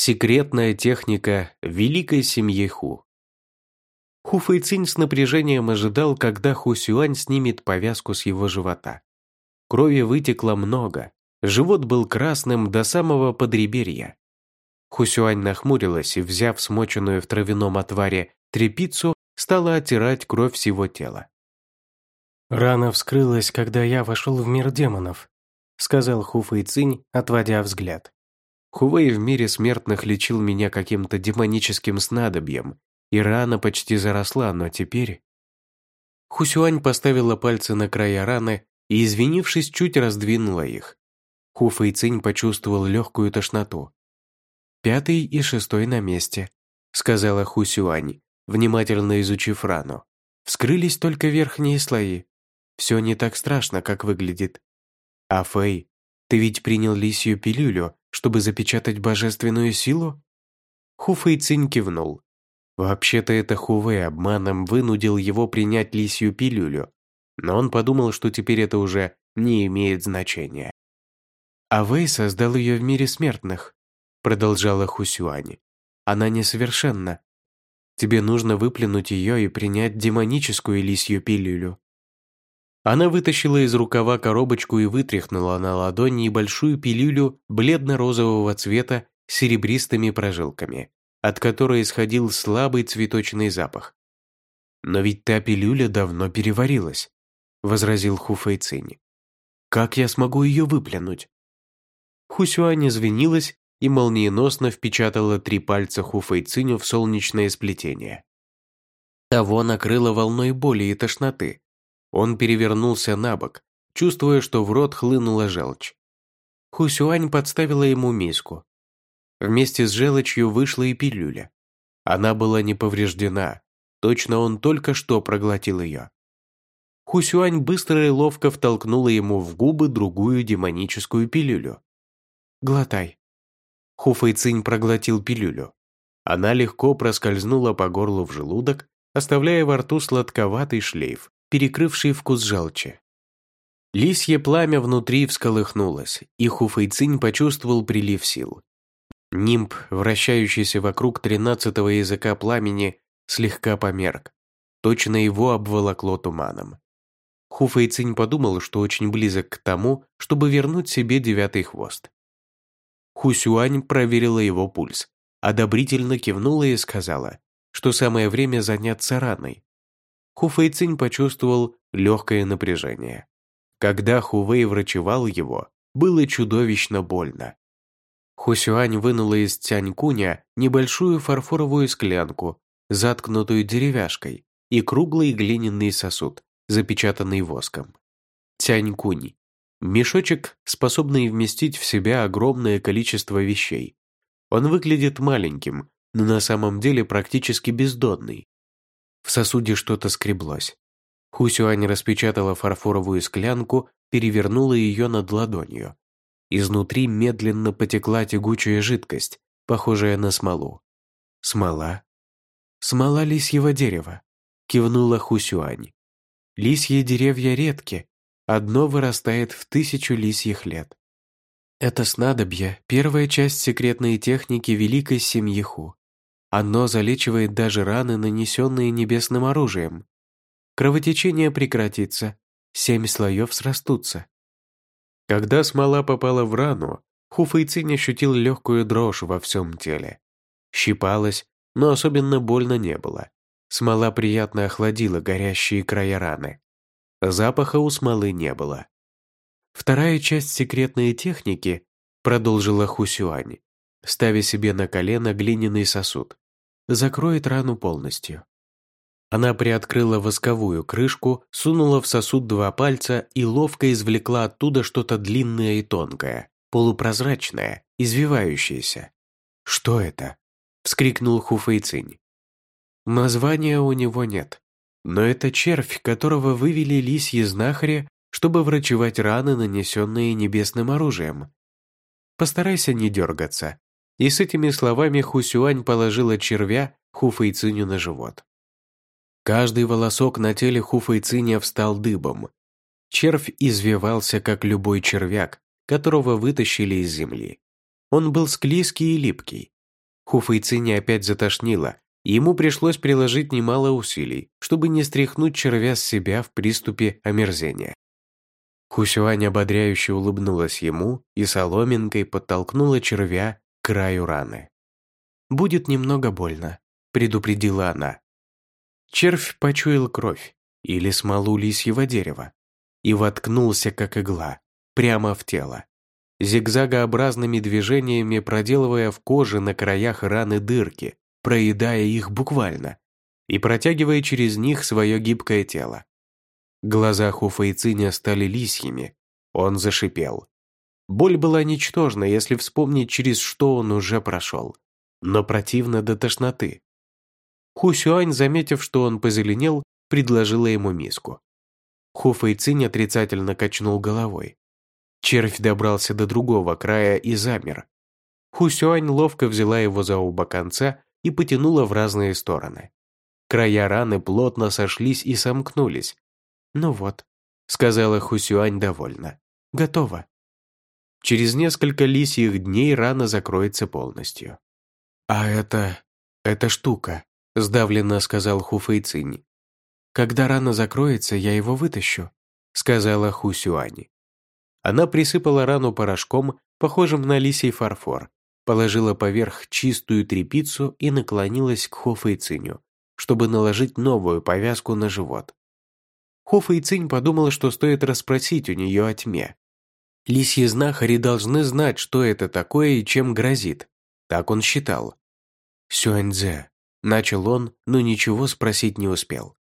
Секретная техника великой семьи Ху. Ху Фэйцинь с напряжением ожидал, когда Ху Сюань снимет повязку с его живота. Крови вытекло много, живот был красным до самого подреберья. Хусюань нахмурилась и, взяв смоченную в травяном отваре трепицу, стала оттирать кровь всего тела. «Рана вскрылась, когда я вошел в мир демонов», сказал Ху Фэйцинь, отводя взгляд. Хувей в мире смертных лечил меня каким-то демоническим снадобьем, и рана почти заросла, но теперь... Хусюань поставила пальцы на края раны и, извинившись, чуть раздвинула их. Ху Фэйцинь почувствовал легкую тошноту. «Пятый и шестой на месте», — сказала Ху Сюань, внимательно изучив рану. «Вскрылись только верхние слои. Все не так страшно, как выглядит. А Фэй, ты ведь принял лисью пилюлю, чтобы запечатать божественную силу?» Ху Фэй Цинь кивнул. Вообще-то это Хувей обманом вынудил его принять лисью пилюлю, но он подумал, что теперь это уже не имеет значения. «А Вэй создал ее в мире смертных», продолжала Хусюань. «Она несовершенна. Тебе нужно выплюнуть ее и принять демоническую лисью пилюлю. Она вытащила из рукава коробочку и вытряхнула на ладони небольшую пилюлю бледно-розового цвета с серебристыми прожилками, от которой исходил слабый цветочный запах. «Но ведь та пилюля давно переварилась», — возразил Хуфэйцинь. «Как я смогу ее выплюнуть?» Хусюань извинилась и молниеносно впечатала три пальца Хуфэйциню в солнечное сплетение. Того накрыло волной боли и тошноты, он перевернулся на бок, чувствуя, что в рот хлынула желчь. Хусюань подставила ему миску. Вместе с желчью вышла и пилюля. Она была не повреждена, точно он только что проглотил ее. Хусюань быстро и ловко втолкнула ему в губы другую демоническую пилюлю. «Глотай». Хуфэйцинь проглотил пилюлю. Она легко проскользнула по горлу в желудок, оставляя во рту сладковатый шлейф перекрывший вкус желчи. Лисье пламя внутри всколыхнулось, и Хуфэйцинь почувствовал прилив сил. Нимб, вращающийся вокруг тринадцатого языка пламени, слегка померк. Точно его обволокло туманом. Хуфэйцинь подумал, что очень близок к тому, чтобы вернуть себе девятый хвост. Хусюань проверила его пульс, одобрительно кивнула и сказала, что самое время заняться раной. Хуфэйцинь почувствовал легкое напряжение. Когда Хувей врачевал его, было чудовищно больно. Хусюань вынула из Тянькуня небольшую фарфоровую склянку, заткнутую деревяшкой, и круглый глиняный сосуд, запечатанный воском. Тянькунь. Мешочек, способный вместить в себя огромное количество вещей. Он выглядит маленьким, но на самом деле практически бездонный. В сосуде что-то скреблось. Хусюань распечатала фарфоровую склянку, перевернула ее над ладонью. Изнутри медленно потекла тягучая жидкость, похожая на смолу. Смола? Смола лисьего дерева, кивнула Хусюань. Лисьи деревья редки, одно вырастает в тысячу лисьих лет. Это снадобье – первая часть секретной техники великой семьи Ху. Оно залечивает даже раны, нанесенные небесным оружием. Кровотечение прекратится, семь слоев срастутся. Когда смола попала в рану, Хуфэйцинь ощутил легкую дрожь во всем теле. Щипалось, но особенно больно не было. Смола приятно охладила горящие края раны. Запаха у смолы не было. Вторая часть секретной техники, продолжила Хусюань, ставя себе на колено глиняный сосуд. Закроет рану полностью. Она приоткрыла восковую крышку, сунула в сосуд два пальца и ловко извлекла оттуда что-то длинное и тонкое, полупрозрачное, извивающееся. «Что это?» – вскрикнул Хуфэйцинь. Названия у него нет, но это червь, которого вывели лисьи знахари, чтобы врачевать раны, нанесенные небесным оружием. Постарайся не дергаться, и с этими словами Хусюань положила червя Хуфэйциню на живот. Каждый волосок на теле Хуфэйциня встал дыбом. Червь извивался, как любой червяк, которого вытащили из земли. Он был склизкий и липкий, Хуфэйциня опять затошнило, и ему пришлось приложить немало усилий, чтобы не стряхнуть червя с себя в приступе омерзения. Хусюань ободряюще улыбнулась ему и соломинкой подтолкнула червя краю раны. «Будет немного больно», — предупредила она. Червь почуял кровь или смолу лисьего дерева и воткнулся, как игла, прямо в тело зигзагообразными движениями проделывая в коже на краях раны дырки, проедая их буквально, и протягивая через них свое гибкое тело. Глаза Хуфайциня стали лисьими, он зашипел. Боль была ничтожна, если вспомнить, через что он уже прошел, но противно до тошноты. Хусюань, заметив, что он позеленел, предложила ему миску. Хуфэйцинь отрицательно качнул головой. Червь добрался до другого края и замер. Хусюань ловко взяла его за оба конца и потянула в разные стороны. Края раны плотно сошлись и сомкнулись. «Ну вот», — сказала Хусюань довольно. «Готово». Через несколько лисьих дней рана закроется полностью. «А это... эта штука», — сдавленно сказал Хуфэйцинь. «Когда рана закроется, я его вытащу», — сказала Хусюань. Она присыпала рану порошком, похожим на лисий фарфор, положила поверх чистую тряпицу и наклонилась к Хофа чтобы наложить новую повязку на живот. Хофа подумала, что стоит расспросить у нее о тьме. Лисьи знахари должны знать, что это такое и чем грозит. Так он считал. «Сюаньзе», — начал он, но ничего спросить не успел.